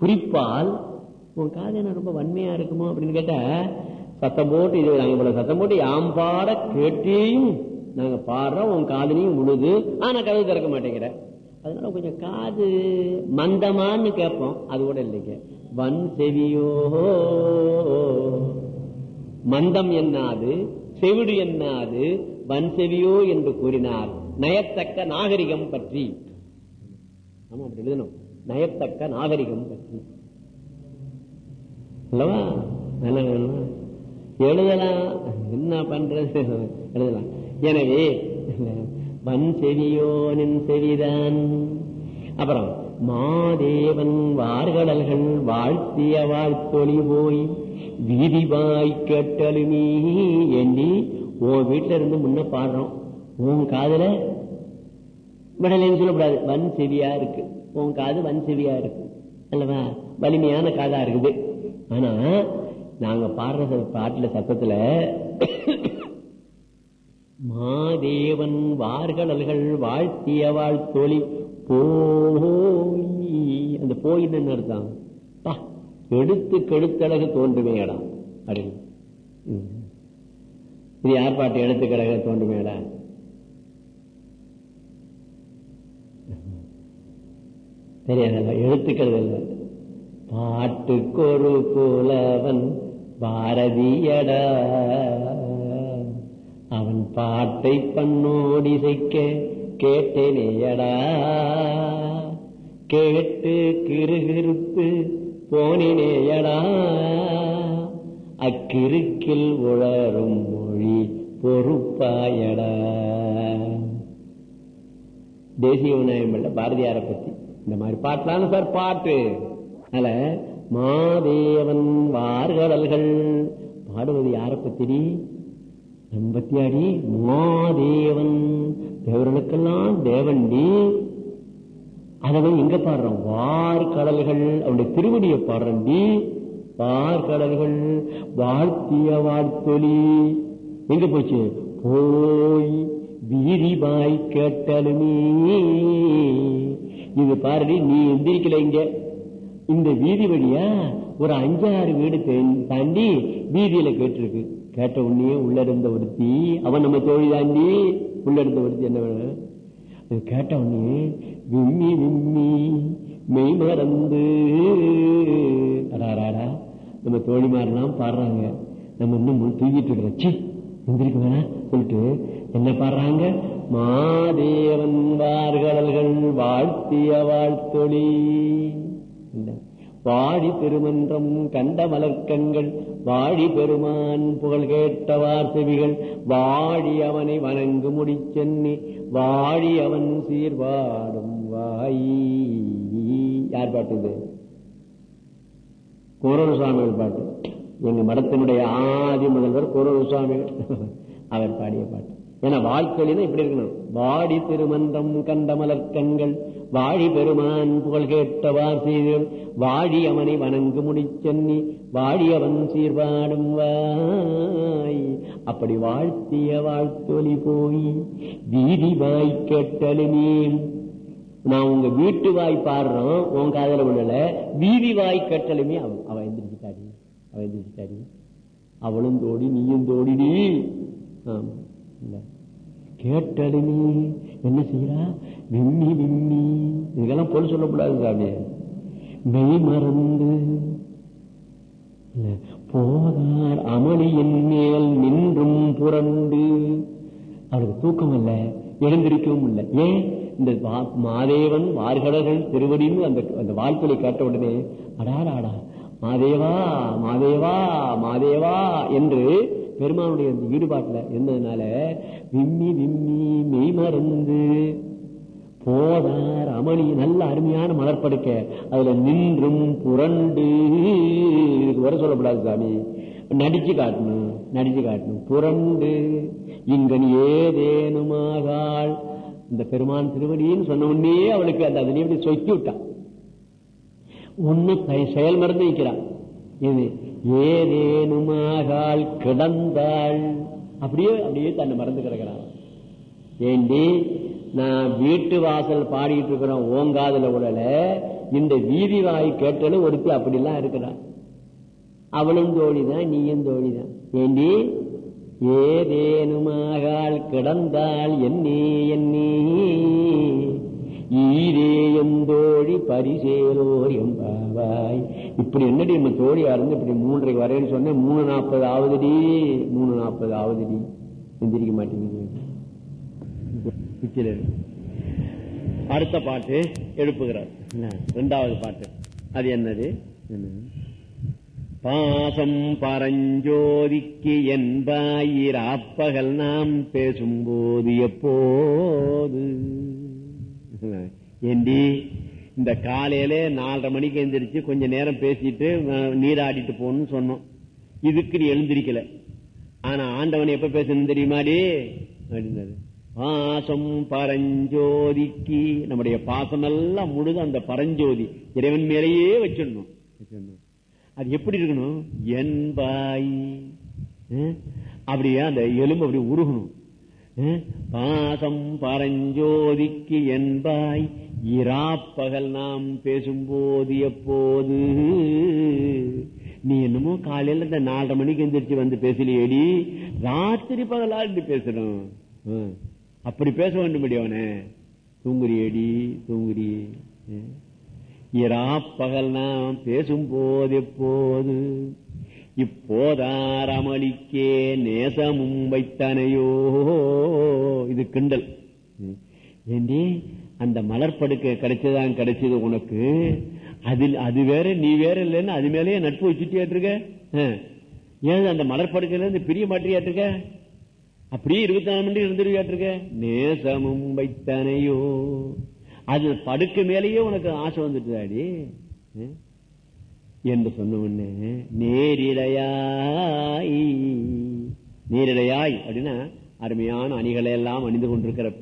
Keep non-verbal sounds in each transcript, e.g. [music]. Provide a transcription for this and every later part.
குறிப்பால் உன் காது என்ன ரொம்ப வன்மையா இருக்குமோ அப்படின்னு கேட்டா சத்தம் போட்டு இது நாங்க சத்தம் போட்டு யாம் பாட கேட்டேயும் நாங்க பாடுறோம் உன் காதலையும் உழுது ஆனா கதவு திறக்க மாட்டேங்கிற. அதனால கொஞ்சம் காது மந்தமான்னு கேட்போம். அது கூட இல்லைங்க. வன் செவியோ மந்தம் என்னாது? செவிடு என்னாது? வன் செவியோ என்று கூறினார். நயத்தக்க நாகரிகம் பற்றி. ஆமா அப்படி எழுதணும். நயத்தக்க நாகரிகம் பற்றி. அல்லவா என்ன வேணும்? எழுதலாம். என்ன பண்றது? எழுதலாம். எனவே வன் செவியோனின் செவிதான். அப்புறம் மாதேவன் வார்கடல்கள் வாழ்த்திய வாழ்த்தொழி போய் வீதிவாய் கேட்டலுமே எண்ணி உன் வீட்டுல இருந்து முன்ன பாடுறோம். உன் காதுல விடலைன்னு சொல்லக்கூடாது. வன் செவியா இருக்கு. உன் காது வன் செவியா இருக்கு. அல்லவா? வலிமையான காதா இருக்குது. ஆனா நாங்க பாடுற பாட்டுல சத்தத்துல மாதேவன் வார்கடல்கள் வாழ்த்திய வாழ்த்தொழி போய் அந்த போயின்னு அர்த்தம்? பா எடுத்து கெடுத்தழகு தோன்றுமேடா அப்படின்னு. இது யார் பாட்டு? எடுத்து கழக தோன்றுமேடா தெரியாத? எழுத்துக்கள் இல்லை பாட்டுக்கொரு புலவன் பாரதியடா. அவன் பாட்டை பண்ணோடி செய்க்க கேட்டேனேயடா. கேட்டு கிருகிருப்பு போனினேயடா. அக்கிருக்கில் உழரும் மொழி பொறுப்பாயடா. தேசிய உணவு பாரதியாரை பத்தி. இந்த மாதிரி பாட்டலாம் சார் பாட்டு. அல்ல மாதேவன் வார்கடல்கள் பாடுவது யாரை பத்திடி நம்பத்தியாடி மாதேவன். தேவர்களுக்கெல்லாம் தேவன்டி அதவன் எங்க பாடுறோம்? வார்கடல்கள் அவனுடைய திருவடியை பாடுறண்டி வார்கடல்கள் வாழ்த்திய வாழ்த்தொலி எங்க போச்சு? போய் வீதிபாய் கேட்டலுமே இது பாருடி நீ எந்திரிக்கல இங்க. இந்த வீதி வழியா ஒரு அஞ்சாறு வீடு தாண்டி வீதியில கேட்டிருக்கு. கேட்ட உடனே உள்ள இருந்த ஒருத்தி அவன் நம்ம தோழி தாண்டி. உள்ள இருந்த ஒருத்தி என்ன வேணும் கேட்ட உடனே விம்மி விம்மி மெய் மறந்து. அடாராடா நம்ம தோழிமாரெல்லாம் பாடுறாங்க. நம்ம இன்னும் தூங்கிட்டு இருக்கிறோம் எந்திரிக்க வேணாம் சொல்லிட்டு. என்ன பாடுறாங்க? மாதேவன் வார்கடல்கள் வாழ்த்திய வாழ்த்தொழி. வாழி திருமன்றம் கண்ட மலர்க்கண்கள் வாழி பெருமான் புகழ் கேட்டவார் செவிகள் வாழி அவனை வணங்கு முடி சென்னி அவன் சீர்வாடும் வாயி. யார் பாட்டு இது? கோரூர் சுவாமிகள் பாட்டு. எங்க மடத்தினுடைய ஆதி முதல்வர் குரல் சுவாமிகள் அவர் பாடிய பாட்டு. ஏன்னா வாழ்க்கையில இப்படி இருக்கணும். வாடி திருமந்தம் கண்டமலர் கண்கள் வாழி பெருமான் புகழ் கேட்டவார் செய்தல் வாழி அவனை வணங்கு முடிச்சென்னி வாழி அவன் சீர்வாடும் வாய். அப்படி வாழ்த்திய வாழ்த்தொலி போய் வீதி வாய் கேட்டலுமே நான் உங்க வீட்டு வாய் பாடுறோம் உன் காதல விடல வீதி வாய் கேட்டலுமே அவ எந்திரிச்சுட்டாடி அவ எந்திரிச்சுட்டாடி. அவளும் தோடி நீயும் தோடிடி. ஆமா. இல்ல. கேட்டலுமே என்ன செய்யறா விம்மி விம்மி. இதெல்லாம் பொருள் சொல்லக்கூடாது சாமி மெய் மறந்து. போதார் அமளியின் மேல் நின்றும் புரண்டு. அவருக்கு தூக்கம் இல்ல எழுந்திருக்கவும் இல்லை. ஏன்? இந்த மாதேவன் வார்கடர்கள் திருவடின்னு அந்த அந்த வாழ்க்கையை கேட்ட உடனே அடாடாடா மாதேவா மாதேவா மாதேவா என்று பெருமானுடைய அந்த ஈடுபாட்டுல இருந்ததுனால விம்மி விம்மி மெய் மறந்து போதார் அமளி நல்ல அருமையான மலர்படுக்க அதுல நின்றும் புரண்டு. இதுக்கு வர சொல்லப்படாது சாமி. நடிச்சு காட்டணும் நடிச்சு காட்டணும். புரண்டு. இங்கன் ஏதேனுமாகாள் இந்த பெருமான் திருவடின்னு சொன்ன உடனே அவளுக்கு அந்த அதனை சொத்தி சொக்கி விட்டான் ஒன்னு செயல் மறந்து வைக்கிறான் இது ஏதேனுமாகால் கிடந்தாள். அப்படியே அப்படியே தன்னை மறந்து கிடக்கிறான். ஏண்டி நான் வீட்டு வாசல் பாடிட்டு இருக்கிறோம் ஓங்காதுல உடல இந்த வீதி வாய் கேட்டாலும் ஒருத்தி அப்படிலாம் இருக்கிறான் அவளும் தோழிதான் நீயும் தோழிதான். ஏண்டி ஏதேனுமாகால் கிடந்தாள் என்னே என்னே ஈரேயம் தோழி பரிசேலோர் எம்பாவாய் இப்படி என்னடி நம்ம தோழியா இருந்து இப்படி மூன்றைக்கு வரேன்னு சொன்னேன் மூணு நாற்பது ஆவதுடி மூணு நாற்பது ஆவதுடி எந்திரிக்க மாட்டேங்குது. அடுத்த பாட்டு எழுப்புகிறார். என்ன? இரண்டாவது பாட்டு. அது என்னது? என்னது? பாசம் பரஞ்சோதிக்கு என்பாயிராப்பகல் நாம் பேசும்போது எப்போது? ஏண்டி இந்த காலையில நாலரை மணிக்கு எழுந்திரிச்சு கொஞ்ச நேரம் பேசிட்டு நீராடிட்டு போகணும்னு சொன்னோம். இதுக்கு நீ எழுந்திருக்கல. ஆனா ஆண்டவன் எப்ப பேசணும் தெரியுமாடி அப்படின்னாரு. பாசம் பரஞ்சோதிக்கு. நம்முடைய பாசம் எல்லாம் முழுது அந்த பரஞ்சோதி. இறைவன் மேலேயே வச்சிடணும். வச்சிடணும். அது எப்படி இருக்கணும்? என்பாய். அப்படியே அந்த எலும்பு அப்படி உருகணும். பாசம் பரஞ்சோதிக்கு என்பாய் இராப்பகல் நாம் பேசும்போது எப்போது? நீ என்னமோ காலையில இந்த நாலரை மணிக்கு எந்திரிச்சு வந்து பேசலையேடி ராத்திரி பகலா இப்படி பேசணும். அப்படி பேச வேண்டும் அவனே. தூங்குறியேடி தூங்குறியே இராப்பகல் நாம் பேசும்போது எப்போது? இப்போதாரமளிக்கே நேசமும் வைத்தனையோ? இது கிண்டல். ம். ஏண்டி அந்த மலர்படுக்கை கிடைச்சதான் கிடைச்சது உனக்கு? அதில் அது வேற நீ வேற இல்லைன்னு அது மேலேயே நட்பு வச்சுட்டே இருக்க? ஏன் அந்த மலர்படுக்கையில இருந்து பிரிய மாட்டியாட்டிருக்க அப்படியே இருபத்தி நாலு மணி இருந்துருவியாட்டிருக்க நேசமும் வைத்தனையோ? அது படுக்க மேலேயே உனக்கு ஆசை வந்துட்டுதாடி? அஹ். என்று சொன்ன உடனே நேரிடையாய். நேரிடையாய் அப்படின்னா அருமையான அணிகளை எல்லாம் அணிந்து கொண்டிருக்கிற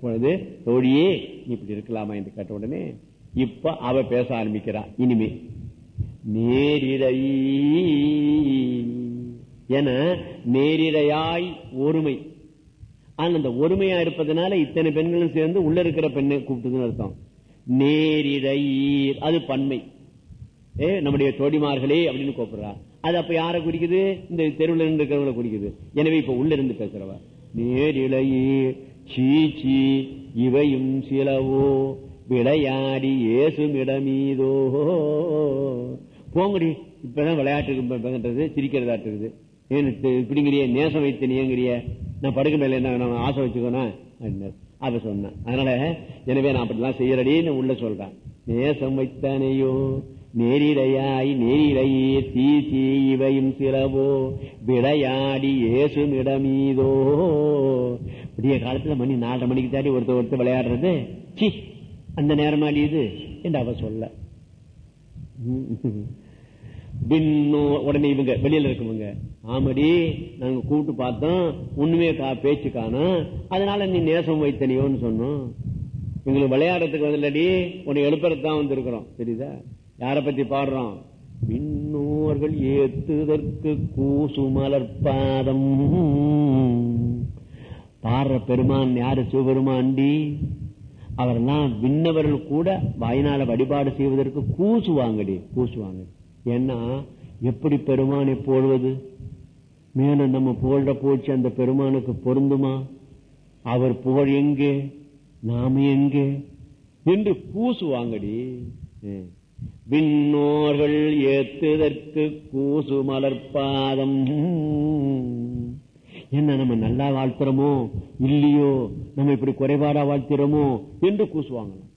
பொழுது தோழியே நீ இப்படி இருக்கலாமா? என்று கேட்ட உடனே இப்ப அவ பேச ஆரம்பிக்கிறா இனிமே. நேரிடை என நேரிடையாய் ஒருமை. ஆனா அந்த ஒருமையா இருப்பதனால இத்தனை பெண்களும் சேர்ந்து உள்ள இருக்கிற பெண்ணை கூப்பிட்டுதுன்னு அர்த்தம். நேரிடையீர். அது பன்மை. ஏ நம்முடைய தோடிமார்களே அப்படின்னு கூப்பிடுறா. அது அப்ப யாரை குறிக்குது? இந்த தெருவில் இருந்து இருக்கிறவங்களை குறிக்குது. எனவே இப்ப உள்ள இருந்து பேசுறவ. நேரிழையே சீச்சி இவையும் சிலவோ விளையாடி ஏசுமிடமீதோ போங்கடி இப்பதான் விளையாட்டுக்கு சிரிக்கிறதா இருக்குது. இப்படிங்கிறிய நேசம் வைத்து நீங்கிறிய நான் படுக்க மேல என்ன ஆசை வச்சுக்கோனா? அப்படின்னாரு. அப்ப சொன்னேன். அதனால எனவே நான் அப்படிலாம் செய்யறடின்னு உள்ள சொல்றேன். நேசம் வைத்தானேயோ நேரிடையாய் நேரிடையே தீ இவையும் சிலவோ விளையாடி ஏசுமிடமீதோ. விடிய காலத்துல மணி நாலரை மணிக்கு தாண்டி ஒருத்தர் ஒருத்தர் விளையாடுறது. சி அந்த நேரமாடி இது என்று அவ சொல்ல. பின்னோ உடனே இவங்க வெளியில இருக்கவங்க. ஆமடி நாங்க கூப்பிட்டு பார்த்தோம். ஒண்ணுமே கா பேச்சு காணோம் அதனால நீ நேசம் வைத்தனியோன்னு சொன்னோம். எங்களுக்கு விளையாடுறதுக்கு வந்துலடி உன்னை எழுப்புறதுதான் வந்திருக்கிறோம். தெரியுதா? யார பத்தி பாடுறோம்? விண்ணோர்கள் ஏத்துதற்கு கூசுமலர் பாதம். பாடுற பெருமான் யாரு சிவபெருமாண்டி? அவரெல்லாம் விண்ணவர்கள் கூட வாய்நாள வழிபாடு செய்வதற்கு கூசுவாங்கடி கூசுவாங்க ஏன்னா எப்படி பெருமானை போடுவது? மேலும் நம்ம புகழ போச்சு அந்த பெருமானுக்கு பொருந்துமா? அவர் புகழ் எங்கே? நாம எங்கே? என்று கூசுவாங்கடி விண்ணோர்கள் ஏத்துதற்கு கூசு மலர்பாதம். என்ன நம்ம நல்லா வாழ்த்துறோமோ இல்லையோ நம்ம இப்படி குறைபாடா வாழ்த்துறோமோ என்று கூசுவாங்களாம்.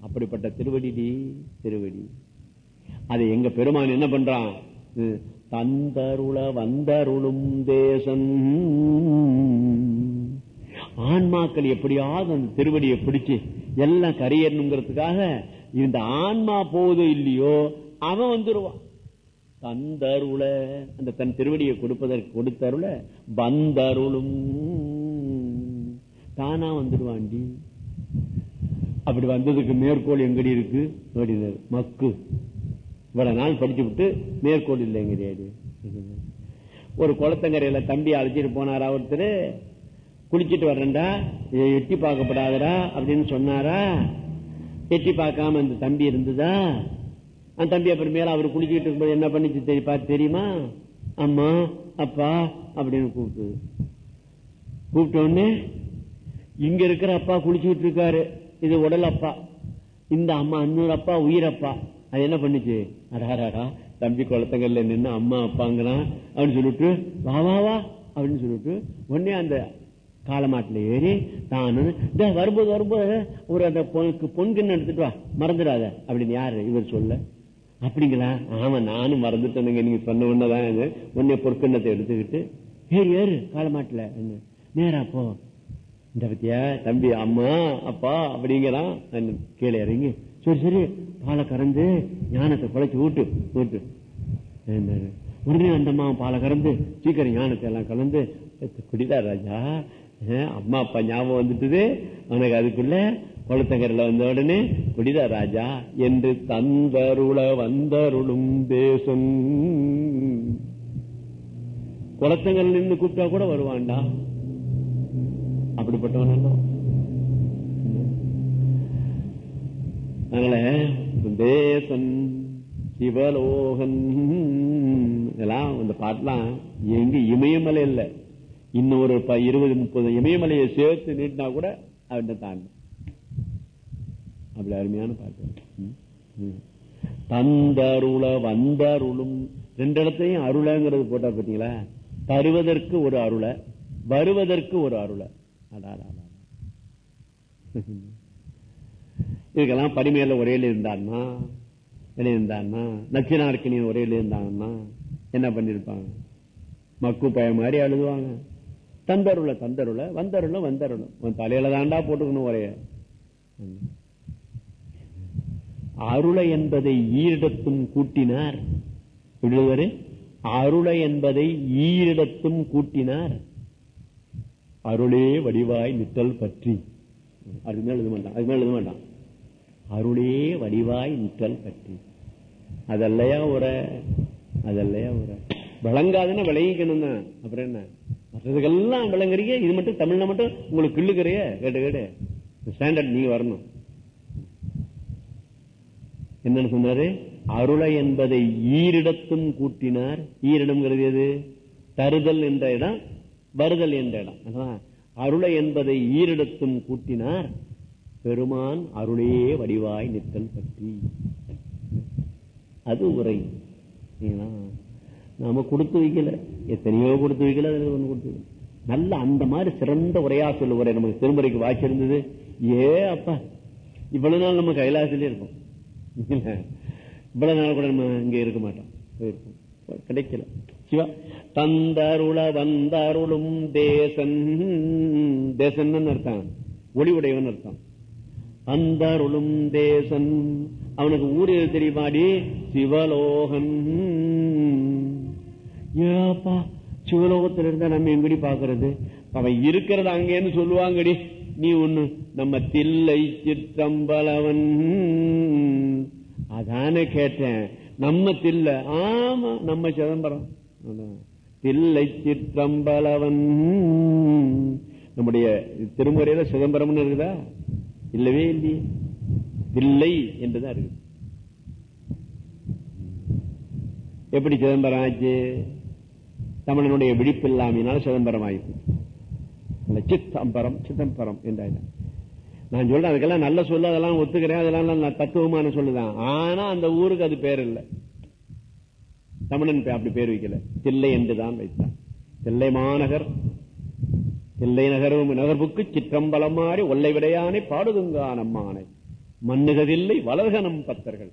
அப்படிப்பட்ட திருவடி திருவடி. அதை எங்க பெருமான் என்ன பண்றான்? தந்தருள வந்தருளும் தேசம். ஆன்மாக்கள் எப்படியாவது அந்த திருவடியை பிடிச்சு எல்லாம் கரையேறணுங்கிறதுக்காக இந்த ஆன்மா போகுதோ இல்லையோ அவன் வந்துருவான் தந்தருள அந்த தன் திருவடியை கொடுப்பதற்கு கொடுத்தருள வந்தருளும். தானா வந்துடுவாண்டி அப்படி வந்ததுக்கு மேற்கோள் எங்கடி இருக்கு? மக்கு. இவ்வளவு நாள் படிச்சு விட்டு மேற்கோள் இல்லைங்கிறாரு ஒரு குளத்தங்கரையில தம்பி அழைச்சிட்டு போனாரா ஒருத்தர்? குளிச்சிட்டு வர்றேன்டா இதை எட்டி பார்க்கப்படாதடா அப்படின்னு சொன்னாரா? எட்டி பார்க்காம அந்த தம்பி இருந்ததா? அந்த தம்பி அப்புறம் மேல அவர் குளிச்சுட்டு இருக்கும்போது என்ன பண்ணிச்சு தெரி பார்த்து தெரியுமா? அம்மா அப்பா அப்படின்னு கூப்பிட்டு கூப்பிட்ட உடனே இங்க இருக்கிற அப்பா குளிச்சுட்டு இருக்காரு. இது உடல் அப்பா. இந்த அம்மா இன்னொரு அப்பா உயிரப்பா அது என்ன பண்ணிச்சு? அடாராடா தம்பி குளத்தங்கள்ல நின்று அம்மா அப்பாங்கிறான். அப்படின்னு சொல்லிட்டு வா வா வா அப்படின்னு சொல்லிட்டு உடனே அந்த காலமாட்டில் ஏறி தான் வரும்போது வரும்போது ஒரு அந்த பொன்கின்னு எடுத்துட்டு வா மறந்துடாத அப்படின்னு யாரு இவர் சொல்ல. அப்படிங்களா? ஆமா நானும் மறந்துட்டேனுங்க நீங்க சொன்ன உடனேதான் இது. உடனே பொற்கிண்ணத்தை எடுத்துக்கிட்டு ஏறு ஏறு காலமாட்டில் நேரா போ. இந்த பத்தியா தம்பி அம்மா அப்பா அப்படிங்கிறான். கீழே இறங்கி சரி சரி பாலை கறந்து ஞானத்தை குழைச்சு ஊட்டு ஊட்டு உடனே அந்தம்மா பாலை கறந்து சீக்கிரம் ஞானத்தை எல்லாம் கலந்து குடிதா ராஜா அம்மா அப்பா ஞாபகம் வந்துட்டுது. உனக்கு அதுக்குள்ள குளத்தங்கரில் வந்த உடனே குடிதா ராஜா என்று தந்தருள வந்தருளும் தேசம். குளத்தங்கரில் நின்று கூப்பிட்டா கூட வருவான்டா. அப்படிப்பட்டவன் அதனால தேசன் சிவலோகன் இதெல்லாம் அந்த பாட்டெல்லாம் எங்க இமயமலை இல்ல. இன்னும் ஒரு ப- இருபது முப்பது இமயமலையை சேர்த்து நீட்டினா கூட அவன் தாண்டி அப்படி அருமையான பாட்டு. தந்தருள வந்தருளும். ரெண்டு இடத்தையும் அருளங்கிறது போட்டா பார்த்தீங்களா தருவதற்கு ஒரு அருளை வருவதற்கு ஒரு அருளை. [laughs] இதுக்கெல்லாம் படிமையில ஒரேல இருந்தான்னா? என்ன இருந்தான்னா? நச்சினார்க்கினி ஒரேல இருந்தாங்கன்னா என்ன பண்ணிருப்பாங்க? மக்கு பய மாதிரி அழுதுவாங்க. தந்தருள தந்தருள வந்தருள வந்தருளும் உன் தலையில தாண்டா போட்டுக்கணும் ஒரே. அருளை என்பதை ஈரிடத்தும் கூட்டினார். எழுதுவாரு அருளை என்பதை ஈரிடத்தும் கூட்டினார். அருளே வடிவாய் நிற்றல் பற்றி. அதுக்கு மேல எழுத மாட்டான் அதுக்கு மேல எழுத மாட்டான். அருளே வடிவாய் நிற்றல் பற்றி. அதல்லையா உரை? அதல்லையா உரை? விளங்காதுன்னு விளங்கிக்கணும் தான் அப்புறம் என்ன? மற்றதுக்கெல்லாம் விளங்குறீங்க. இது மட்டும் தமிழ்ல மட்டும் உங்களுக்கு கிள்ளுக்கிறைய கேட்டு கேட்டு. ஸ்டாண்டர்ட் நீங்க வரணும். என்னன்னு சொன்னாரு? அருளை என்பதை ஈரிடத்தும் கூட்டினார். ஈரிடம்ங்கிறது எது? தருதல் என்ற இடம் வருதல் என்ற இடம். அதான். அருளை என்பதை ஈரிடத்தும் கூட்டினார். பெருமான் அருளே வடிவாய் நிற்றல் பற்றி. அது உரை. நாம கொடுத்து வைக்கல. எத்தனையோ கொடுத்து வைக்கல அதுல ஒண்ணு கொடுத்து வைக்கல. நல்ல அந்த மாதிரி சிறந்த உரையா சொல்லுவரை நமக்கு திருமுறைக்கு வாய்ச்சி இருந்தது. ஏ அப்பா இவ்வளவு நாள் நம்ம கைலாசிலே இருக்கோம். இவ்வளவு நாள் கூட நம்ம இங்க இருக்க மாட்டோம். போயிருக்கோம். கிடைக்கல. சிவா தந்தருள வந்தருளும் தேசன் தேசன் அர்த்தம். ஒளி உடையவன் அர்த்தம். அந்தருளும் தேசன். அவனுக்கு ஊர் தெரியுமாடி சிவலோகன். ஏப்பா சிவலோகத்தில் இருந்தா நம்ம எங்கடி பாக்குறது அவன் இருக்கிறது அங்கேன்னு சொல்லுவாங்கடி. நீ ஒண்ணு நம்ம தில்லை சிற்றம்பலவன். அதானே கேட்டேன். நம்ம தில்ல ஆமா நம்ம சிதம்பரம். தில்லை சிற்றம்பலவன். நம்முடைய திருமுறையில சிதம்பரம்னு இருக்குதா? இல்லவே இல்லையே. தில்லை என்றுதான் இருக்குது. எப்படி சிதம்பரம் ஆச்சு? தமிழனுடைய விழிப்பு இல்லாமையினால சிதம்பரம் ஆயிடுச்சு சித்தம்பரம் சிதம்பரம் என்றாயிரம் நான் சொல்றேன் அதுக்கெல்லாம் நல்ல சொல்லு அதெல்லாம் ஒத்துக்கிறேன் அதெல்லாம் நான் தத்துவமான சொல்லுதான். ஆனா அந்த ஊருக்கு அது பேர் இல்லை. தமிழன் அப்படி பேர் வைக்கல. தில்லை என்றுதான் வைத்தான். தில்லை மாநகர் தில்லை நகரும் நகர்வுக்கு சிற்றம்பலம் மாறி ஒல்லை விடையானை பாடுதுங்கா நம்மானை மண்ணுகதில்லை வளர்கனம் பத்தர்கள்.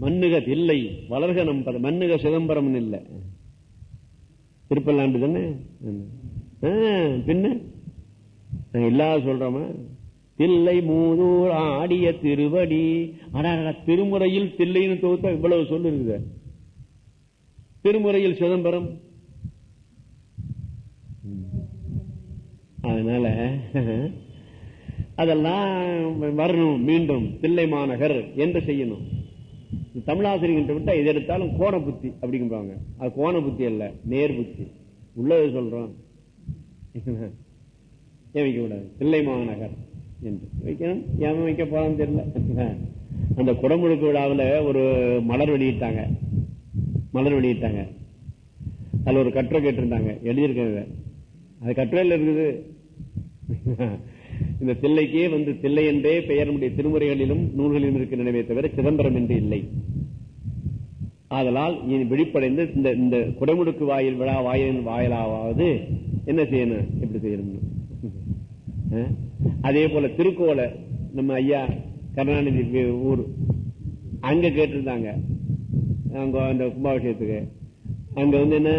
மண்ணுகதில்லை வளர்கனம் மண்ணுக சிதம்பரம் இல்லை. திருப்பல்லாண்டு தானே? பின்ன? நாங்க இல்லாத சொல்றோமா? தில்லை மூதூர் ஆடிய திருவடி. ஆனா திருமுறையில் தில்லைன்னு தொகுத்தா இவ்வளவு சொல்லு இருக்குது திருமுறையில் சிதம்பரம். அதனால அதெல்லாம் வரணும் மீண்டும். தில்லை மாநகர் என்று செய்யணும். தமிழாசிரியர்கிட்ட விட்டா எது எடுத்தாலும் கோண புத்தி அப்படிங்கிறாங்க அது கோண புத்தி அல்ல நேர் புத்தி. உள்ளதை சொல்றோம் ஏன் வைக்க கூடாது? தில்லை மாநகர் என்று. வைக்கணும். ஏன் வைக்க போறான்னு தெரியல. அந்த குடமுழுக்கு விழாவில் ஒரு மலர் வெளியிட்டாங்க. மலர் வெளியிட்டாங்க. அதுல ஒரு கட்டுரை கேட்டிருந்தாங்க. எழுதியிருக்காங்க. அது கட்டுரையில் இருக்குது. இந்த தில்லைக்கே வந்து தில்லை என்றே பெயர் நம்முடைய திருமுறைகளிலும் நூல்களிலும் இருக்க நினைவே தவிர சிதம்பரம் என்று இல்லை. ஆதலால் இனி விழிப்படைந்து இந்த இந்த குடமுடுக்கு வாயில் விழா வாயில் வாயிலாவது என்ன செய்யணும்? எப்படி செய்யணும் அதே போல திருக்கோலை நம்ம ஐயா கருணாநிதி ஊர் அங்க கேட்டிருந்தாங்க. அங்க அந்த கும்பாபிஷேகத்துக்கு. அங்க வந்து என்ன?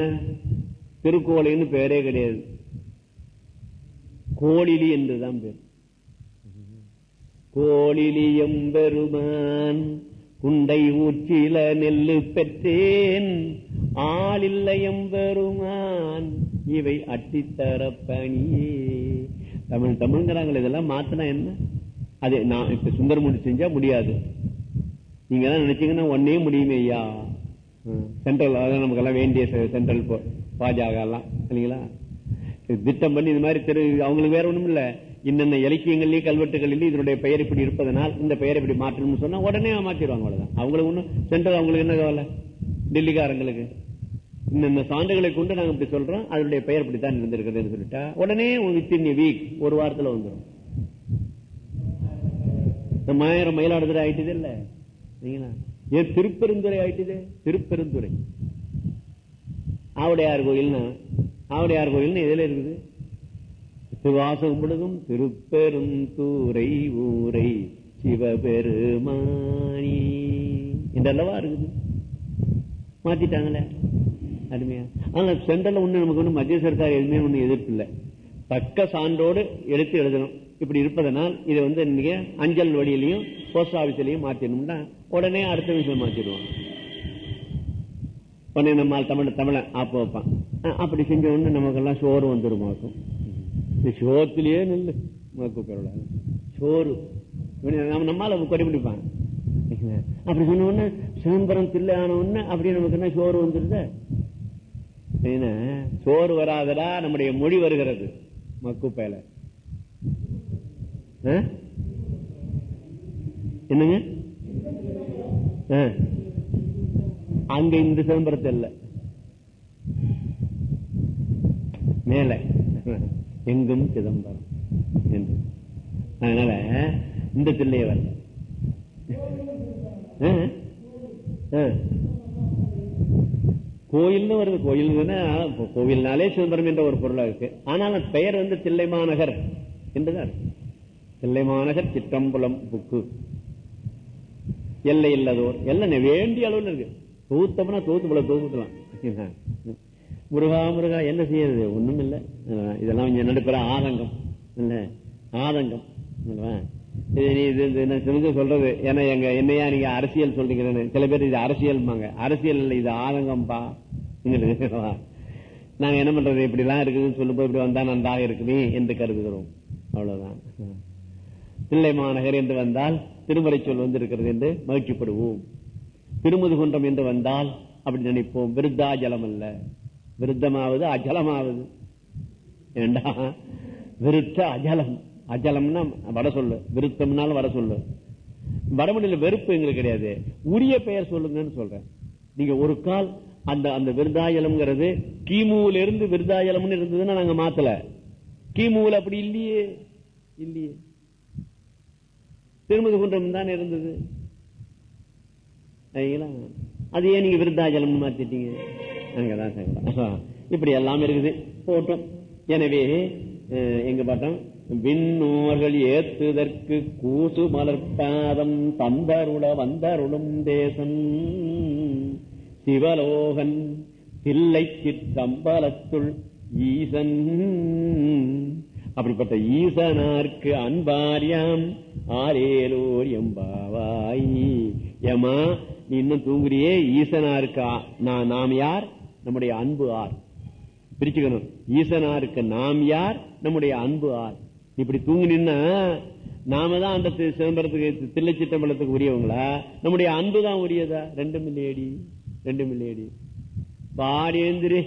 திருக்கோலைன்னு பேரே கிடையாது. கோழிலி என்றுதான் பேர். கோழிலியம் பெருமான் குண்டை ஊற்றில நெல்லு பெற்றேன். ஆளில்லையம் பெருமான் இவை அட்டித்தர பணியே. தமிழ் தமிழ்ங்கிறாங்களே இதெல்லாம் மாத்தினா என்ன? அது நான் இப்ப சுந்தரமூர்த்தி செஞ்சா முடியாது. நீங்க எல்லாம் நினைச்சீங்கன்னா ஒன்னே முடியுமே ஐயா. சென்ட்ரல் அதான் நமக்கு எல்லாம் வேண்டிய செ- சென்ட்ரல் பாஜக எல்லாம் இல்லைங்களா? திட்டம் பண்ணி இது மாதிரி தெரு அவங்களுக்கு வேற ஒண்ணும் இல்லை இன்னென்ன இலக்கியங்கள்லயே கல்வெட்டுகளிலும் இதனுடைய பெயர் இப்படி இருப்பதனால் இந்த பெயர் இப்படி மாற்றணும்னு சொன்னா உடனே மாத்திடுவாங்க அவ்வளவுதான். அவங்களுக்கு ஒண்ணு சென்ட்ரல் அவங்களுக்கு என்ன கவலை? டெல்லிக்காரங்களுக்கு. இந்த சான்றுகளை கொண்டு நாங்க இப்படி சொல்றோம் அதனுடைய பெயர் இப்படித்தான் இருந்திருக்குதுன்னு சொல்லிட்டா உடனே வித்தின் வீக் ஒரு வாரத்துல வந்துடும் நம்ம மயிலாடுதுறை ஆயிட்டது இல்ல? சரிங்களா? ஏன் திருப்பெருந்துறை ஆயிட்டது? திருப்பெருந்துறை. ஆவுடையார் கோயில்னா ஆவுடையார் கோயில்னு எதுல இருக்குது? திருவாசகம் முழுதும் திருப்பெருந்தூரை ஊரை சிவபெருமானி. என்றல்லவா இருக்குது. மாத்திட்டாங்களே. அருமையா. ஆனா சென்ட்ரல்ல ஒண்ணு நமக்கு ஒண்ணு மத்திய சர்க்கார் எதுவுமே ஒண்ணு எதிர்ப்பு இல்லை தக்க சான்றோடு எடுத்து எழுதணும். இப்படி இருப்பதனால் இதை வந்து நீங்க அஞ்சல் வழியிலையும் போஸ்ட் ஆபீஸ்லயும் மாத்திடணும்னா உடனே அடுத்த விஷயம் மாத்திடுவாங்க. உடனே நம்ம தமிழ் தமிழ ஆப்ப வைப்பான். அப்படி செஞ்ச உடனே நமக்கெல்லாம் சோறு வந்துருமாக்கும் இந்த சோத்திலேயே நில்லு. கூப்பிட சோறு. நம்ம நம்மால குறை பிடிப்பான் அப்படி சொன்ன உடனே சிதம்பரம் தில்லை ஆன உடனே அப்படி நமக்கு என்ன சோறு வந்துருது. சோறு வராதடா நம்முடைய மொழி வருகிறது. மக்குப்பேல என்னங்க? அங்க இந்த சிதம்பரத்தை இல்ல மேல. எங்கும் சிதம்பரம் என்று. அதனால இந்த தில்லைய வரல கோயில்னு வருது. கோயில் கோவில்னாலே சிதம்பரம் என்ற ஒரு பொருளா இருக்கு. ஆனால் பெயர் வந்து தில்லை மாநகர் என்றுதான். தில்லை மாநகர் சிற்றம்பலம் புக்கு. எல்லை இல்லாதோர். எல்லாம் வேண்டிய அளவில் இருக்கு. தூத்தம்னா தூத்து போல தூக்கலாம் முருகா முருகா என்ன செய்யறது? ஒண்ணும் இல்லை இதெல்லாம் நடுப்புற ஆதங்கம். இல்ல ஆதங்கம். நீ இது தெரிஞ்சு சொல்றது? ஏன்னா எங்க என்னையா நீங்க அரசியல் சொல்றீங்கன்னு சில பேர் இது அரசியல்பாங்க அரசியல் இல்ல இது ஆதங்கம்பா. இல்லவா? நாங்க என்ன பண்றது? இப்படி எல்லாம் இருக்குதுன்னு சொல்லும்போது இப்படி வந்தா நன்றாக இருக்குமே என்று கருதுகிறோம். அவ்வளவுதான். பிள்ளை மாநகர் என்று வந்தால் திருமறை சொல் வந்திருக்கிறது என்று மகிழ்ச்சிப்படுவோம். திருமுதுகுன்றம் என்று வந்தால் அப்படி நினைப்போம். விருத்தாஜலம் அல்ல விருத்தமாவது அஜலமாவது. ஏண்டா? விருத்த அஜலம். அஜலம்னா வட சொல்லு. விருத்தம்னாலும் வட சொல்லு. வடமொழியில வெறுப்பு எங்களுக்கு கிடையாது. உரிய பெயர் சொல்லுங்கன்னு சொல்றேன். நீங்க ஒரு கால் அந்த அந்த விருதாயலம்ங்கிறது கிமுல இருந்து விருதாயலம்னு இருந்ததுன்னா நாங்க மாத்தல. கிமுல அப்படி இல்லையே. இல்லையே. திருமதி குன்றம் தான் இருந்தது. அது ஏன் நீங்க விருத்தாஜலம் மாத்திட்டீங்க. அங்கதான் சங்கடம். இப்படி எல்லாம் இருக்குது. போட்டோம். எனவே எங்க பார்த்தோம்? விண்ணோர்கள் ஏத்துதற்கு கூசு மலர்பாதம் தந்தருள வந்தருளும் தேசம். சிவலோகன் தில்லை சிற்றம்பலத்துள் ஈசன். அப்படிப்பட்ட ஈசனார்க்கு அன்பாரியாம் ஆரேலோர் எம்பாவாய். ஏமா நீ இன்னும் தூங்குறியே? ஈசனாருக்கா? நான் நாம் யார்? நம்முடைய அன்பு ஆர். பிரிச்சுக்கணும். ஈசனாருக்கு நாம் யார்? நம்முடைய அன்பு ஆர். இப்படி தூங்குனீன்னா நாம தான் அந்த சிதம்பரத்துக்கு தில்லை உரியவங்களா? நம்முடைய அன்பு தான் உரியதா? ரெண்டு மில்லியடி ரெண்டு மில்லியடி. பாடி எழுந்திரி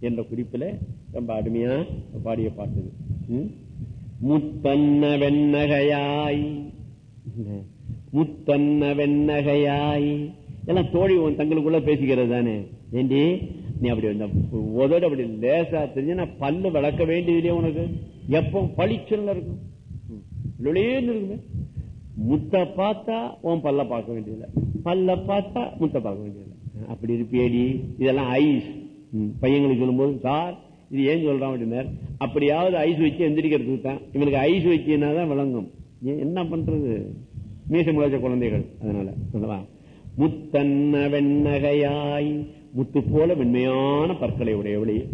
என்ற குறிப்பில் ரொம்ப அருமையா பாடிய பாட்டுது முத்தன்ன வெண்ணகையாய். முத்தன்ன வெண்ணகையாய். எல்லாம் தோழி உன் தங்களுக்குள்ள பேசிக்கிறது தானே? ஏண்டி நீ அப்படி இந்த உதடு அப்படி லேசா தெரிஞ்சு பல்லு வளர்க்க வேண்டியதுலயே உனக்கு? எப்போ பளிச்சுன்னு இருக்கும். ம். இருக்குமே. முத்த பார்த்தா உன் பல்ல பார்க்க வேண்டியதில்லை. பல்ல பார்த்தா முத்த பார்க்க வேண்டியதில்லை. அப்படி இருப்பேடி இதெல்லாம் ஐஸ். பையங்களுக்கு சொல்லும்போது சார் இது ஏன் சொல்றான்? அப்படின்னார் அப்படியாவது ஐஸ் வச்சு எந்திரிக்கிறதுக்கு தான். இவனுக்கு ஐஸ் வச்சுனா தான் விளங்கும். என்ன பண்றது? மீசம் குழந்தைகள் அதனால சொல்லவா? முத்தன்ன வெண்ணகையாய் முத்து போல மென்மையான பற்களை உடையவளே.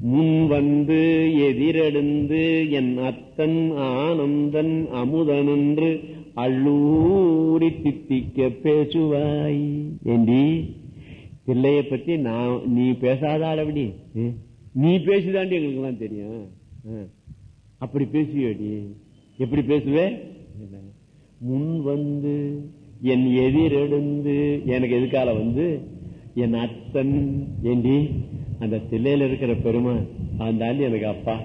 முன் வந்து எதிரெழுந்து என் அத்தன் ஆனந்தன் அமுதனென்று அள்ளூரி தித்திக்க பேசுவாய். ஏண்டி? பிள்ளைய பத்தி நான் நீ பேசாத அளவடி நீ பேசுதாண்டி எங்களுக்கு எல்லாம் தெரியும். ஆ. அப்படி பேசுவேடி எப்படி பேசுவே? முன் வந்து என் எதிரெழுந்து எனக்கு எதுக்கால வந்து? என் அத்தன் ஏண்டி? அந்த சிலையில இருக்கிற பெருமை அந்த எனக்கு அப்பா.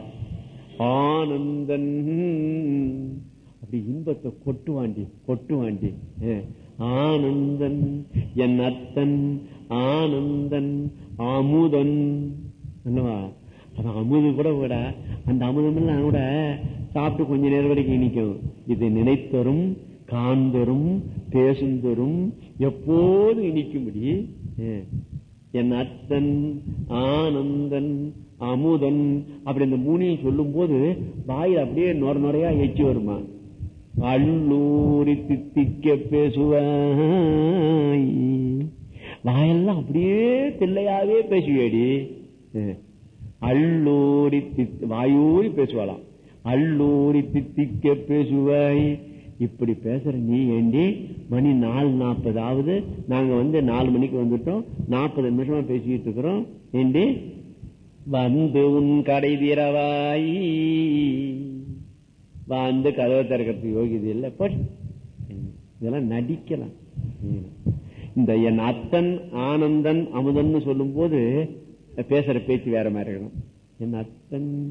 ஆனந்தன். அப்படி இன்பத்தை கொட்டுவாண்டி கொட்டுவாண்டி. ஆனந்தன் என் அத்தன் ஆனந்தன் அமுதன் என்னவா? அது அமுது கூட கூட அந்த அமுதம் எல்லாம் கூட சாப்பிட்டு கொஞ்ச நேரம் வரைக்கும் இனிக்கும். இது நினைத்தரும் காண்தரும் பேசுந்தரும் எப்போது இனிக்கும்படி என் அத்தன் ஆனந்தன் அமுதன் அப்படி இந்த மூணையும் சொல்லும் போது வாயில் அப்படியே நொர நொறையா எச்சி வருமா? அள்ளூரி தித்திக்க பேசுவாய். வாயெல்லாம் அப்படியே தில்லையாவே பேசுவேடி அள்ளூரி தித் வாயூரி பேசுவாளாம். அள்ளூரி தித்திக்க பேசுவாய். இப்படி பேசுற நீ ஏண்டி? மணி நாலு நாற்பதாவது நாங்க வந்து நாலு மணிக்கு வந்துட்டோம். நாற்பது நிமிஷமா பேசிக்கிட்டு இருக்கிறோம். ஏண்டி? வந்து உன் கடை தீரவாய் வந்து கதவை திறக்கிறதுக்கு யோகியது இல்லை. இதெல்லாம் நடிக்கலாம். இந்த என் அத்தன் ஆனந்தன் அமுதன் சொல்லும் போது பேசுற பேச்சு வேற மாதிரி இருக்கணும். என் அத்தன்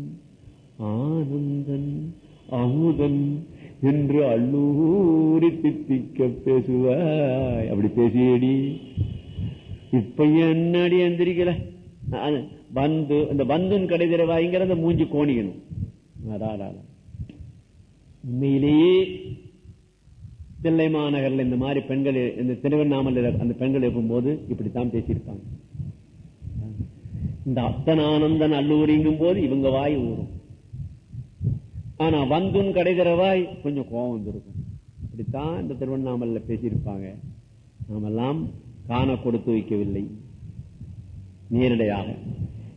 ஆனந்தன் அமுதன் என்று அல்லூரி தித்திக்க பேசுவாய். அப்படி பேசியடி. இப்ப என்னடி எந்திரிக்கல பந்து அந்த இந்த பந்துன் கடை அந்த மூஞ்சி கோணிக்கணும். உண்மையிலேயே தில்லை மாநகர்ல இந்த மாதிரி பெண்கள் இந்த திருவண்ணாமலை அந்த பெண்கள் இருக்கும்போது இப்படித்தான் பேசியிருப்பாங்க இந்த அத்தனானந்தன் அல்லூரிங்கும் போது இவங்க வாய் ஊறும். ஆனா வந்தும் கடைதரவாய் கொஞ்சம் கோபம் வந்திருக்கும். இப்படித்தான் இந்த திருவண்ணாமலையில பேசியிருப்பாங்க. நாமெல்லாம் காண கொடுத்து வைக்கவில்லை. நேரடியாக.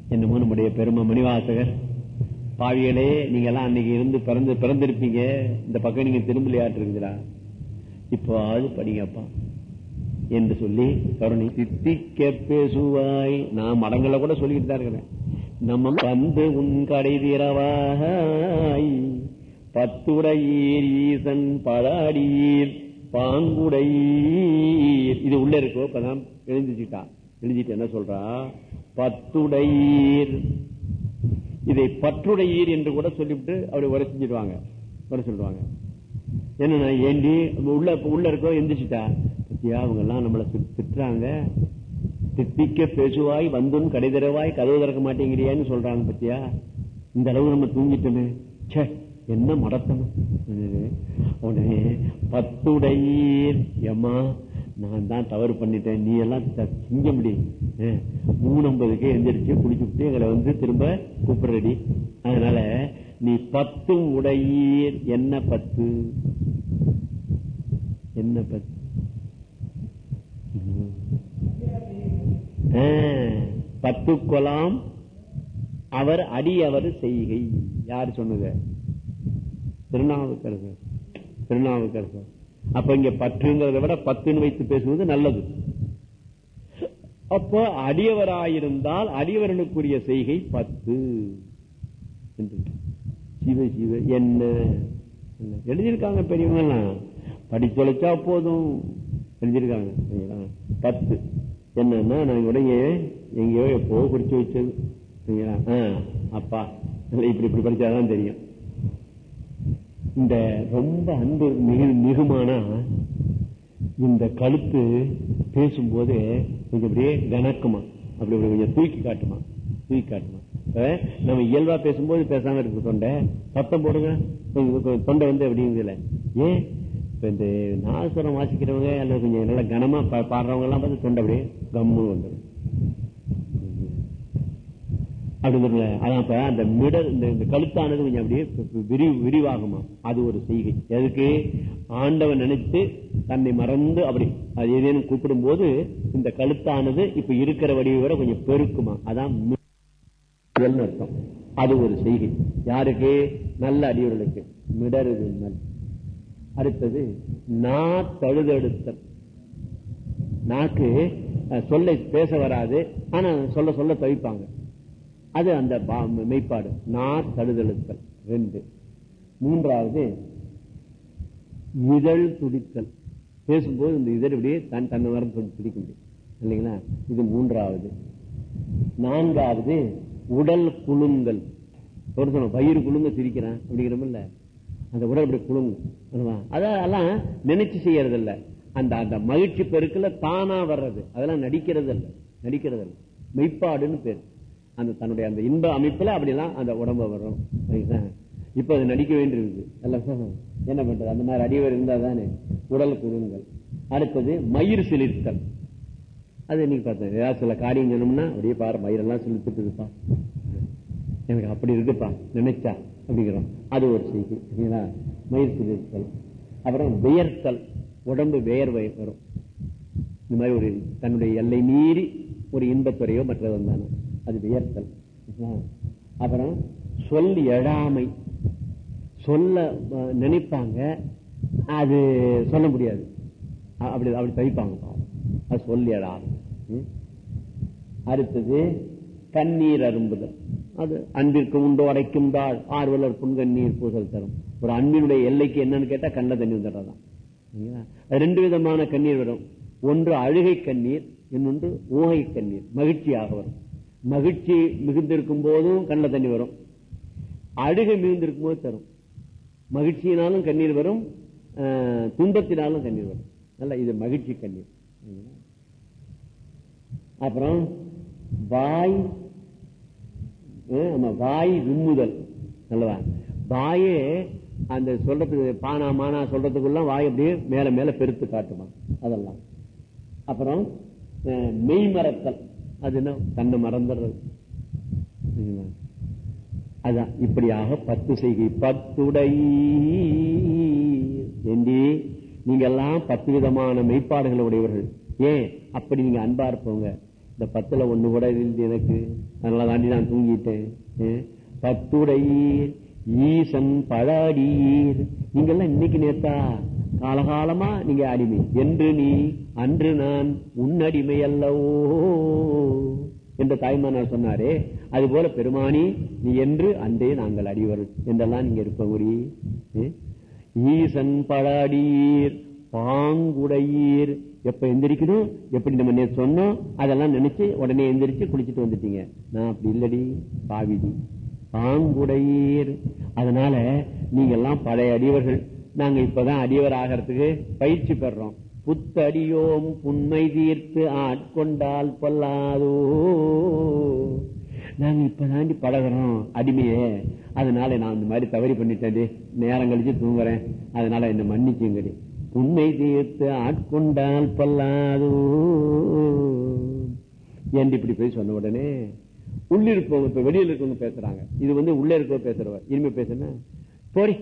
என்னமோ நம்முடைய பெருமை மணிவாசகர் பாவிகளே நீங்க எல்லாம் அன்னைக்கு இருந்து பிறந்து பிறந்திருப்பீங்க. இந்த பக்கம் நீங்க திரும்பலையாட்டு இருக்குதுடா இப்போது படிங்கப்பா. என்று சொல்லி கருணை தித்திக்க பேசுவாய். நான் மடங்களை கூட சொல்லிக்கிட்டு தான் இருக்கிறேன். நம்ம வந்து உன் கடை தீரவாய் பத்துடையீர் ஈசன் படாடீர் பாங்குடையீர். இது உள்ள இருக்கோ இப்பதான் எழுந்திச்சுட்டா எழுதிட்டு என்ன சொல்றா? பத்துடையீர். இதை பற்றுடையீர் என்று கூட சொல்லிவிட்டு அப்படி உரை செஞ்சிடுவாங்க. உரை சொல்லுவாங்க. என்னன்னா ஏண்டி உள்ள உள்ள இருக்கோ எந்திரிச்சுட்டா? பத்தியா அவங்க எல்லாம் நம்மளை திட்டுறாங்க. திட்டிக்க பேசுவாய் வந்தும் கடைதரவாய் கதவு திறக்க மாட்டேங்கிறியான்னு சொல்றாங்க பத்தியா? இந்த அளவு நம்ம தூங்கிட்டோமே. சே என்ன மடத்தணும் உடனே பத்துடையீர் ஏம்மா நான் தான் தவறு பண்ணிட்டேன். நீ எல்லாம் த- திங்க முடியும் மூணம்பதுக்கே எந்திரிச்சு குடிச்சுட்டு எங்களை வந்து திரும்ப கூப்பிடுறடி. அதனால நீ பத்து உடையீர் என்ன பத்து? என்ன பத்து? ஆ, பத்து கொலாம் அவர் அடி அவர் செய்கை. யார் சொன்னது? திருநாவுக்கரசர். திருநாவுக்கரசர். அப்ப இங்க பற்றுங்கிறத விட பத்துன்னு வைத்து பேசுவது நல்லது. அப்போ அடியவராயிருந்தால் அடியவரனுக்குரிய செய்கை பத்து. என்று. சிவ சிவ என்ன? எழுதியிருக்காங்க பெரியவங்க படிச்சொலைச்சா போதும். எழுதியிருக்காங்க. பத்து. என்னன்னா நான் உடைய எங்கேயோ எப்போ குறிச்சு வச்சது. அப்பா. இப்படி இப்படி படிச்சாதான் தெரியும். இந்த ரொம்ப அன்பு மிகு மிகுமானா இந்த கழுத்து பேசும்போது கொஞ்சம் அப்படியே கணக்குமா அப்படி அப்படி கொஞ்சம் தூக்கி காட்டுமா? தூக்கி காட்டுமா? நம்ம இயல்பா பேசும்போது பேசாம இருக்கு தொண்டை சத்தம் போடுங்க. தொண்டை வந்து அப்படிங்குதுல. ஏன்? இப்ப இந்த நாசுரம் வாசிக்கிறவங்க அல்லது கொஞ்சம் நல்லா கனமா பா- பாடுறவங்க எல்லாம் பார்த்து தொண்டை அப்படியே கம்மு வந்துடும் அப்படிங்கிறதுல அதான் இப்ப அந்த மிடல் இந்த இந்த கழுத்தானது கொஞ்சம் அப்படியே விரி விரிவாகுமா? அது ஒரு செய்கை. எதுக்கு? ஆண்டவன் நினைத்து தன்னை மறந்து அப்படி அது ஏதேனும் கூப்பிடும் போது இந்த கழுத்தானது இப்ப இருக்கிற வடிவை விட கொஞ்சம் பெருக்குமா? அதான் அர்த்தம். அது ஒரு செய்கை. யாருக்கு? நல்ல அடியவர்களுக்கு மிடருது மல். அடுத்தது நா தழுதெடுத்தல் நாக்கு சொல்ல சொல்லை பேச வராது ஆனா சொல்ல சொல்ல தவிப்பாங்க. அது அந்த பா- மெய்ப்பாடு. நா தழுதழுத்தல். ரெண்டு. மூன்றாவது இதழ் துடித்தல். பேசும்போது இந்த இதழ் இப்படியே தன் தன்னை வர துடிக்க முடியும். இல்லைங்களா? இது மூன்றாவது. நான்காவது உடல் குழுங்கள் ஒரு சொன்ன வயிறு குழுங்க சிரிக்கிறான். அப்படிங்கிறமில்ல அந்த உடல் அப்படி குழுங்கும் அதெல்லாம் நினைச்சு செய்யறது இல்ல அந்த அந்த மகிழ்ச்சி பெருக்கில் தானா வர்றது. அதெல்லாம் நடிக்கிறது இல்ல நடிக்கிறது இல்ல மெய்ப்பாடுன்னு பேர். அந்த தன்னுடைய அந்த இன்ப அமைப்புல அப்படிலாம் அந்த உடம்ப வரும். இப்ப அது நடிக்க வேண்டியிருக்கு. என்ன பண்றது? அந்த மாதிரி அடிவர் இருந்தா தானே. உடல் குழுங்கள் அடுத்தது மயிர் சிலிர்த்தல். அது இன்னைக்கு பார்த்தேன் ஏதாவது சில காரியம் சொன்னோம்னா அப்படியே பாரு மயிரெல்லாம் சிலிர்த்துட்டு இருப்பான் எனக்கு அப்படி இருக்குப்பா. நினைச்சா. அப்படிங்கிறோம். அது ஒரு செய்தி. சரிங்களா மயிர் இருத்தல் அப்புறம் வியர்த்தல். உடம்பு வேர்வை வரும். இந்த மாதிரி ஒரு தன்னுடைய எல்லை மீறி ஒரு இன்பத்துறையோ மற்றது வந்தானோ அது வியர்த்தல். அப்புறம் சொல் எழாமை. சொல்ல நினைப்பாங்க. அது சொல்ல முடியாது. அப்படி அப்படி தவிப்பாங்க அது சொல் எழாமை. அடுத்தது தண்ணீர் அரும்புதல். அது அன்பிற்கு உண்டோ அடைக்கும் தாள். ஆர்வலர் புன்கண்ணீர் பூசல் தரும். ஒரு அன்பினுடைய எல்லைக்கு என்னன்னு கேட்டா கண்ண தண்ணி வந்துடுறதான் ரெண்டு விதமான கண்ணீர் வரும். ஒன்று அழுகை கண்ணீர் இன்னொன்று ஊகை கண்ணீர். மகிழ்ச்சியாக வரும். மகிழ்ச்சி மிகுந்திருக்கும் போதும் கண்ணில் தண்ணி வரும். அழுகை மிகுந்திருக்கும் போது தரும். மகிழ்ச்சியினாலும் கண்ணீர் வரும் துன்பத்தினாலும் கண்ணீர் வரும். நல்ல இது மகிழ்ச்சி கண்ணீர். அப்புறம் வாய் ஆமா, வாய் உம்முதல் நல்லவா வாயே அந்த சொல்றதுக்கு பானா மானா சொல்றதுக்குள்ள வாய் அப்படியே மேல மேல பெருத்து காட்டுமா? அதெல்லாம். அப்புறம் அஹ், மெய் மறத்தல். அது என்ன? தன்னை மறந்துடுறது. அதான் இப்படியாக பத்து செய்கை. பத்துடை. ஏண்டி நீங்க எல்லாம் பத்து விதமான மெய்ப்பாடுகள் உடையவர்கள். ஏன்? அப்படி நீங்க அன்பா இருப்பவங்க. இந்த பத்துல ஒண்ணு கூட இருந்து எனக்கு. அதனால தாண்டி நான் தூங்கிட்டேன். பத்துடையீர் ஈசன் பழாடீர் நீங்கெல்லாம் இன்னைக்கு நேத்தா காலகாலமா நீங்க அடிமை. என்று நீ அன்று நான் உன்னடிமை அல்லவோ? என்று தாய்மானார் சொன்னாரே. அது போல பெருமானி நீ என்று அன்றே நாங்கள் அடிவர் என்றெல்லாம் நீங்க இருப்பவரி ஈசன் பழாடீர் பாங்குடையீர். எப்ப எந்திரிக்கணும் எப்படி நம்ம சொன்னோம் அதெல்லாம் நினைச்சு உடனே எந்திரிச்சு குளிச்சுட்டு வந்துட்டீங்க. நான் அப்படி இல்லடி பாவிதி பாங்குடையீர். அதனால நீங்க எல்லாம் பழைய அடியவர்கள் நாங்க இப்பதான் அடியவர் ஆகிறதுக்கு பயிற்சி பெறோம் புத்தடியோம் புண்மை தீர்த்து ஆட்கொண்டால் பொல்லாதோ. நாங்க இப்பதாண்டி பழகிறோம் அடிமையே. அதனால நான் இந்த மாதிரி தவறி பண்ணிட்டேன் நேரம் கழிச்சு தூங்குறேன். அதனால என்ன மன்னிச்சுங்கடி. உண்மை தீர்த்து ஆட்கொண்டால் பல்லாது. என்று இப்படி போய் சொன்ன உடனே உள்ளிருப்பவங்க இப்ப வெளியில் இருக்கவங்க பேசுறாங்க. இது வந்து உள்ள இருக்கவங்க பேசுறவர் இனிமே பேசுனா போரி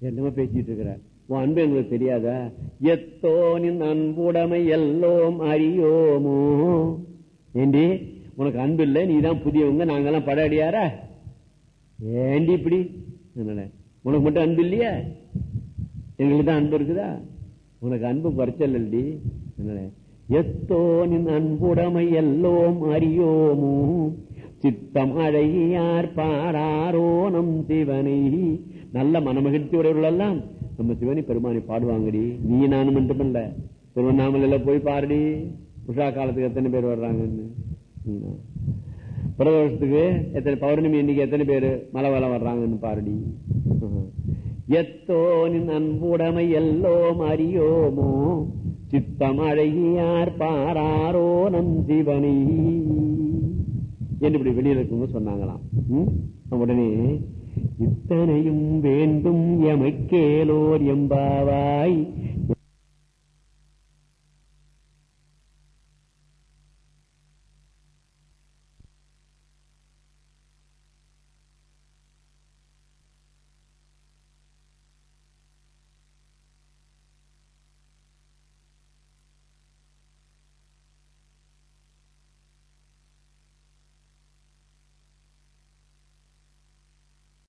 என்னமா பேசிட்டு இருக்கிற. உன் அன்பு எங்களுக்கு தெரியாதா? எத்தோனின் அன்புடைமை எல்லோம் அறியோமோ? ஏண்டி உனக்கு அன்பு இல்லை நீதான் புதியவங்க நாங்கெல்லாம் பட அடியாரா ஏண்டி இப்படி? உனக்கு மட்டும் அன்பு இல்லையா? எங்களுக்கு தான் அன்பு இருக்குதா? உனக்கு அன்பு குறைச்சல் இல்லடி எத்தோனின் அன்புடைமை எல்லோம் அறியோமோ? சித்தம் அழகியார் பாடாரோ நம் சிவனை. நல்ல மனமகிழ்ச்சி உடையவர்கள் எல்லாம் நம்ம சிவனி பெருமானி பாடுவாங்கடி. நீ நானும் மட்டுமல்ல. திருவண்ணாமலையில போய் பாருடி. உஷா காலத்துக்கு எத்தனை பேர் வர்றாங்கன்னு. பிரதோஷத்துக்கு எத்தனை பௌர்ணமி இன்னைக்கு எத்தனை பேர் மலை வளம் வர்றாங்கன்னு பாருடி. எத்தோனின் அன்புடைமை எல்லோம் அறியோமோ சித்தம் அழகியார் பாராரோ நம் சிவனி என்று இப்படி வெளியில் இருக்கும் சொன்னாங்களாம். உடனே இத்தனையும் வேண்டும் எமைக்கேலோர் எம்பாவாய்.